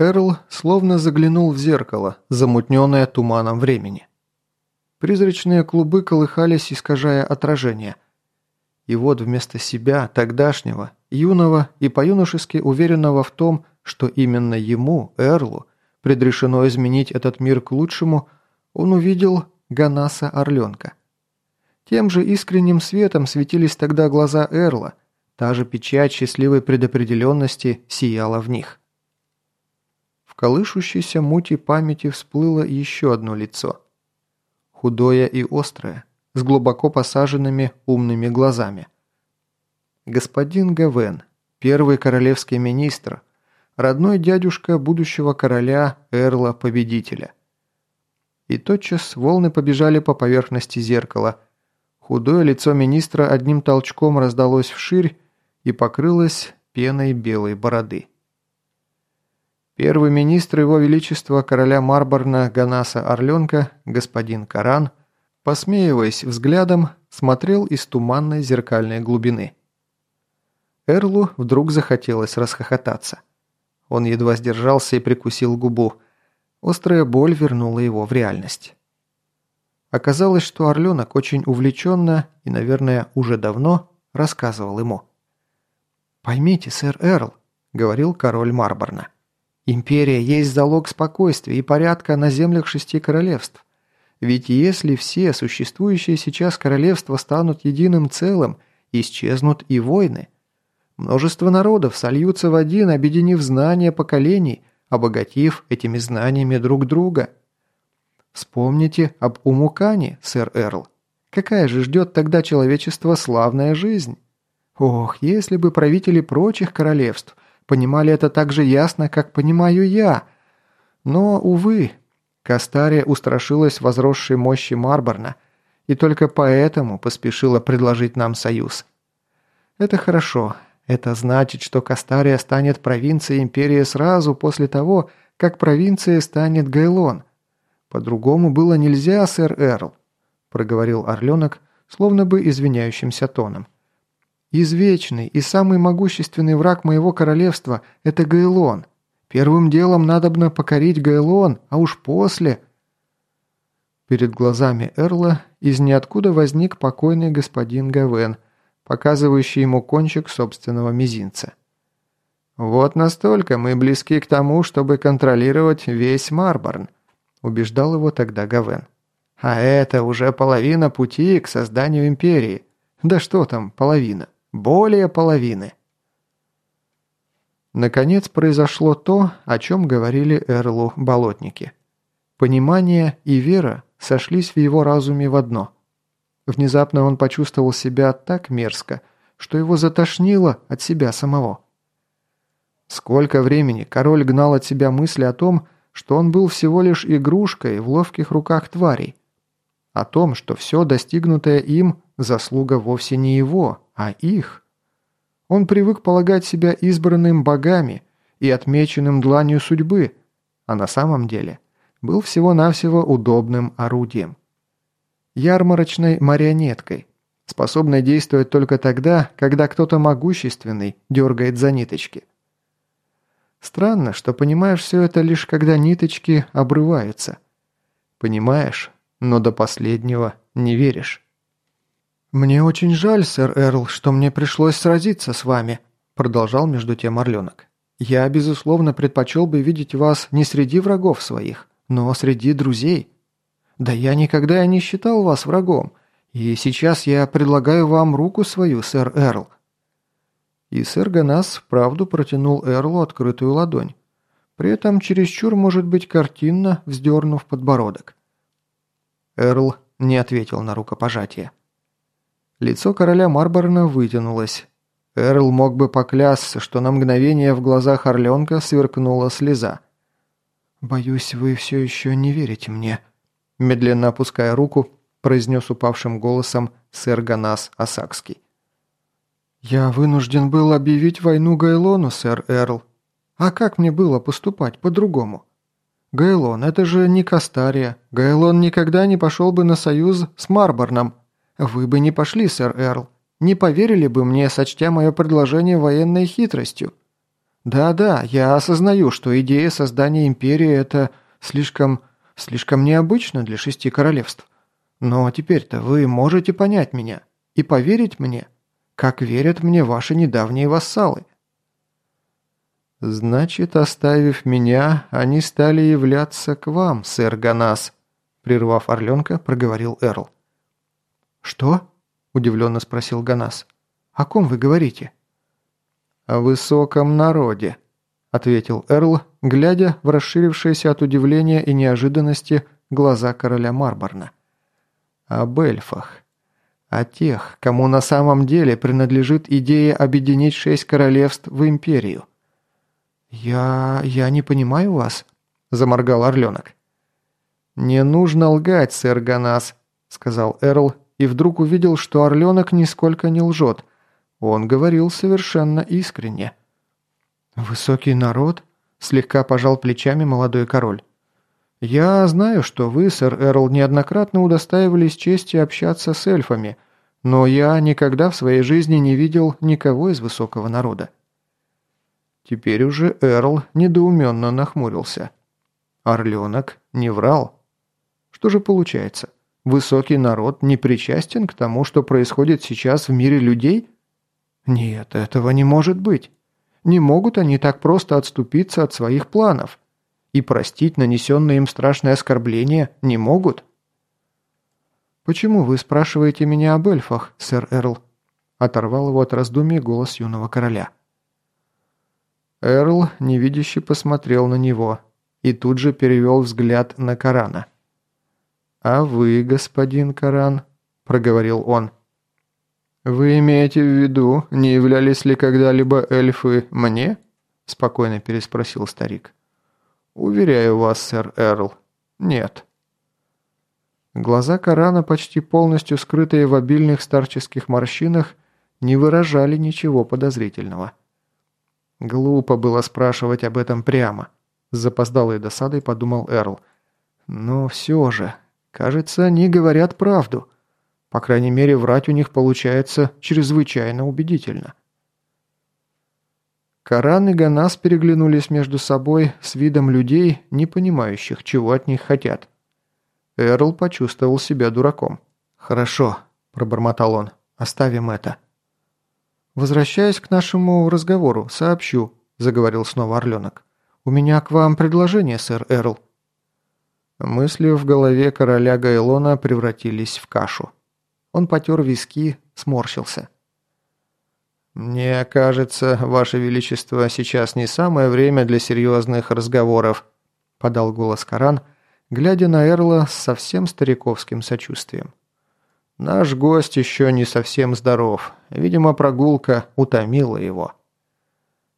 Эрл словно заглянул в зеркало, замутненное туманом времени. Призрачные клубы колыхались, искажая отражение. И вот вместо себя, тогдашнего, юного и по-юношески уверенного в том, что именно ему, Эрлу, предрешено изменить этот мир к лучшему, он увидел Ганаса Орленка. Тем же искренним светом светились тогда глаза Эрла, та же печать счастливой предопределенности сияла в них. Колышущейся мути памяти всплыло еще одно лицо. Худое и острое, с глубоко посаженными умными глазами. Господин Гавен, первый королевский министр, родной дядюшка будущего короля Эрла-победителя. И тотчас волны побежали по поверхности зеркала – Худое лицо министра одним толчком раздалось вширь и покрылось пеной белой бороды. Первый министр его величества короля Марборна Ганаса Орленка, господин Каран, посмеиваясь взглядом, смотрел из туманной зеркальной глубины. Эрлу вдруг захотелось расхохотаться. Он едва сдержался и прикусил губу. Острая боль вернула его в реальность. Оказалось, что Орленок очень увлеченно и, наверное, уже давно рассказывал ему. «Поймите, сэр Эрл», — говорил король Марборна, — «империя есть залог спокойствия и порядка на землях шести королевств. Ведь если все существующие сейчас королевства станут единым целым, исчезнут и войны. Множество народов сольются в один, объединив знания поколений, обогатив этими знаниями друг друга». Вспомните об Умукане, сэр Эрл. Какая же ждет тогда человечество славная жизнь? Ох, если бы правители прочих королевств понимали это так же ясно, как понимаю я. Но, увы, Кастария устрашилась возросшей мощи Марборна и только поэтому поспешила предложить нам союз. Это хорошо. Это значит, что Кастария станет провинцией империи сразу после того, как провинцией станет Гайлон. «По-другому было нельзя, сэр Эрл», – проговорил Орленок, словно бы извиняющимся тоном. «Извечный и самый могущественный враг моего королевства – это Гайлон. Первым делом надобно покорить Гайлон, а уж после...» Перед глазами Эрла из ниоткуда возник покойный господин Гавен, показывающий ему кончик собственного мизинца. «Вот настолько мы близки к тому, чтобы контролировать весь Марборн», убеждал его тогда Гавен. А это уже половина пути к созданию империи. Да что там, половина. Более половины. Наконец произошло то, о чем говорили Эрлу болотники. Понимание и вера сошлись в его разуме в одно. Внезапно он почувствовал себя так мерзко, что его затошнило от себя самого. Сколько времени король гнал от себя мысли о том, что он был всего лишь игрушкой в ловких руках тварей. О том, что все достигнутое им – заслуга вовсе не его, а их. Он привык полагать себя избранным богами и отмеченным дланью судьбы, а на самом деле был всего-навсего удобным орудием. Ярмарочной марионеткой, способной действовать только тогда, когда кто-то могущественный дергает за ниточки – Странно, что понимаешь все это лишь когда ниточки обрываются. Понимаешь, но до последнего не веришь. «Мне очень жаль, сэр Эрл, что мне пришлось сразиться с вами», продолжал между тем Орленок. «Я, безусловно, предпочел бы видеть вас не среди врагов своих, но среди друзей. Да я никогда не считал вас врагом, и сейчас я предлагаю вам руку свою, сэр Эрл. И сэр Ганас вправду протянул Эрлу открытую ладонь. При этом чересчур, может быть, картинно вздернув подбородок. Эрл не ответил на рукопожатие. Лицо короля Марборна вытянулось. Эрл мог бы поклясться, что на мгновение в глазах Орленка сверкнула слеза. «Боюсь, вы все еще не верите мне», – медленно опуская руку, произнес упавшим голосом сэр Ганас Осакский. «Я вынужден был объявить войну Гайлону, сэр Эрл. А как мне было поступать по-другому? Гайлон – это же не Кастария. Гайлон никогда не пошел бы на союз с Марборном. Вы бы не пошли, сэр Эрл. Не поверили бы мне, сочтя мое предложение военной хитростью. Да-да, я осознаю, что идея создания империи – это слишком... слишком необычно для шести королевств. Но теперь-то вы можете понять меня и поверить мне, как верят мне ваши недавние вассалы. «Значит, оставив меня, они стали являться к вам, сэр Ганас», прервав Орленка, проговорил Эрл. «Что?» – удивленно спросил Ганас. «О ком вы говорите?» «О высоком народе», – ответил Эрл, глядя в расширившиеся от удивления и неожиданности глаза короля Марборна. «Об эльфах. О тех, кому на самом деле принадлежит идея объединить шесть королевств в империю. «Я... я не понимаю вас», – заморгал Орленок. «Не нужно лгать, сэр Ганас», – сказал Эрл, и вдруг увидел, что Орленок нисколько не лжет. Он говорил совершенно искренне. «Высокий народ?» – слегка пожал плечами молодой король. «Я знаю, что вы, сэр Эрл, неоднократно удостаивались чести общаться с эльфами, но я никогда в своей жизни не видел никого из высокого народа. Теперь уже Эрл недоуменно нахмурился. Орленок не врал. Что же получается? Высокий народ не причастен к тому, что происходит сейчас в мире людей? Нет, этого не может быть. Не могут они так просто отступиться от своих планов. И простить нанесенное им страшное оскорбление не могут. «Почему вы спрашиваете меня об эльфах, сэр Эрл?» Оторвал его от раздумий голос юного короля. Эрл невидяще посмотрел на него и тут же перевел взгляд на Корана. «А вы, господин Коран?» – проговорил он. «Вы имеете в виду, не являлись ли когда-либо эльфы мне?» – спокойно переспросил старик. «Уверяю вас, сэр Эрл, нет». Глаза Корана, почти полностью скрытые в обильных старческих морщинах, не выражали ничего подозрительного. Глупо было спрашивать об этом прямо. С запоздалой досадой подумал Эрл. Но все же, кажется, они говорят правду. По крайней мере, врать у них получается чрезвычайно убедительно. Каран и Ганас переглянулись между собой с видом людей, не понимающих, чего от них хотят. Эрл почувствовал себя дураком. «Хорошо», – пробормотал он, – «оставим это». «Возвращаясь к нашему разговору, сообщу», – заговорил снова Орленок. «У меня к вам предложение, сэр Эрл». Мысли в голове короля Гайлона превратились в кашу. Он потер виски, сморщился. «Мне кажется, Ваше Величество, сейчас не самое время для серьезных разговоров», – подал голос Коран, глядя на Эрла с совсем стариковским сочувствием. Наш гость еще не совсем здоров. Видимо, прогулка утомила его.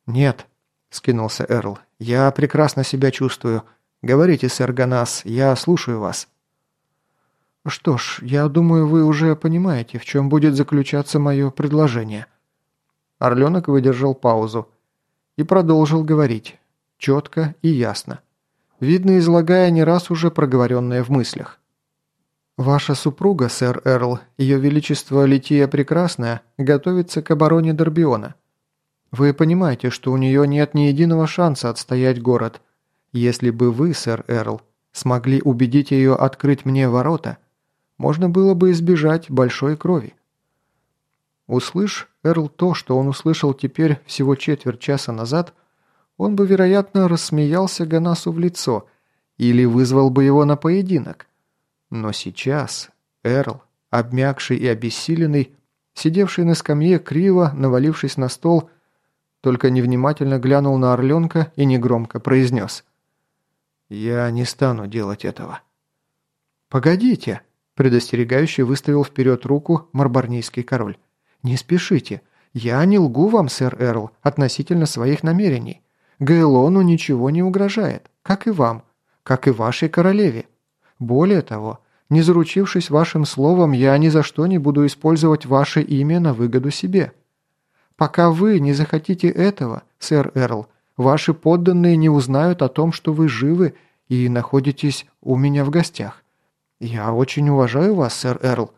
«Нет», — скинулся Эрл, — «я прекрасно себя чувствую. Говорите, сэр Ганас, я слушаю вас». «Что ж, я думаю, вы уже понимаете, в чем будет заключаться мое предложение». Орленок выдержал паузу и продолжил говорить, четко и ясно, видно излагая не раз уже проговоренное в мыслях. «Ваша супруга, сэр Эрл, ее величество Лития Прекрасная, готовится к обороне Дорбиона. Вы понимаете, что у нее нет ни единого шанса отстоять город. Если бы вы, сэр Эрл, смогли убедить ее открыть мне ворота, можно было бы избежать большой крови». Услышь Эрл то, что он услышал теперь всего четверть часа назад, он бы, вероятно, рассмеялся Ганасу в лицо или вызвал бы его на поединок. Но сейчас Эрл, обмякший и обессиленный, сидевший на скамье криво, навалившись на стол, только невнимательно глянул на Орленка и негромко произнес. «Я не стану делать этого». «Погодите!» – предостерегающе выставил вперед руку марбарнийский король. «Не спешите. Я не лгу вам, сэр Эрл, относительно своих намерений. Гейлону ничего не угрожает, как и вам, как и вашей королеве. Более того, не заручившись вашим словом, я ни за что не буду использовать ваше имя на выгоду себе. Пока вы не захотите этого, сэр Эрл, ваши подданные не узнают о том, что вы живы и находитесь у меня в гостях. Я очень уважаю вас, сэр Эрл».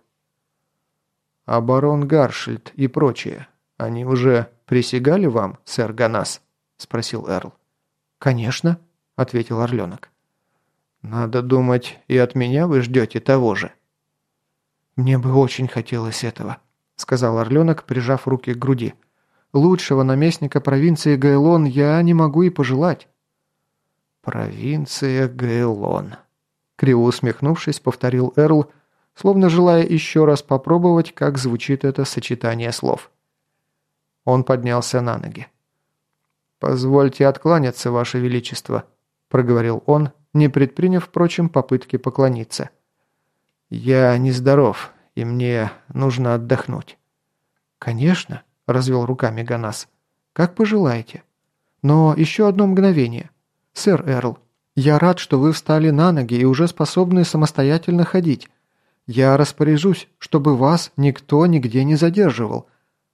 «А барон Гаршильд и прочие, они уже присягали вам, сэр Ганас?» – спросил Эрл. «Конечно», – ответил Орленок. «Надо думать, и от меня вы ждете того же». «Мне бы очень хотелось этого», – сказал Орленок, прижав руки к груди. «Лучшего наместника провинции Гайлон я не могу и пожелать». «Провинция Гайлон», – криво усмехнувшись, повторил Эрл, словно желая еще раз попробовать, как звучит это сочетание слов. Он поднялся на ноги. «Позвольте откланяться, Ваше Величество», – проговорил он, не предприняв, впрочем, попытки поклониться. «Я нездоров, и мне нужно отдохнуть». «Конечно», – развел руками Ганас. «Как пожелаете. Но еще одно мгновение. Сэр Эрл, я рад, что вы встали на ноги и уже способны самостоятельно ходить. Я распоряжусь, чтобы вас никто нигде не задерживал.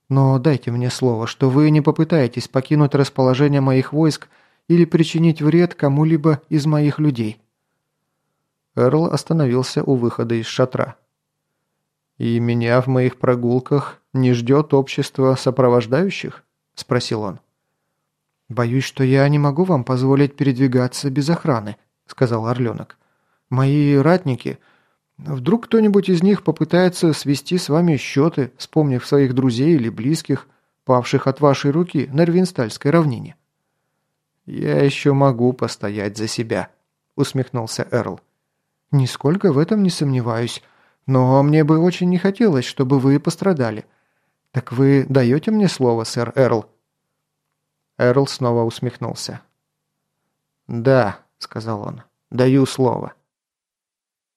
Но дайте мне слово, что вы не попытаетесь покинуть расположение моих войск или причинить вред кому-либо из моих людей». Эрл остановился у выхода из шатра. «И меня в моих прогулках не ждет общество сопровождающих?» – спросил он. «Боюсь, что я не могу вам позволить передвигаться без охраны», – сказал Орленок. «Мои ратники Вдруг кто-нибудь из них попытается свести с вами счеты, вспомнив своих друзей или близких, павших от вашей руки на Рвинстальской равнине?» «Я еще могу постоять за себя», — усмехнулся Эрл. «Нисколько в этом не сомневаюсь, но мне бы очень не хотелось, чтобы вы пострадали. Так вы даете мне слово, сэр Эрл?» Эрл снова усмехнулся. «Да», — сказал он, — «даю слово».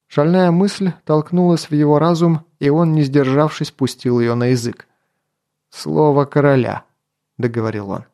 Шальная мысль толкнулась в его разум, и он, не сдержавшись, пустил ее на язык. «Слово короля», — договорил он.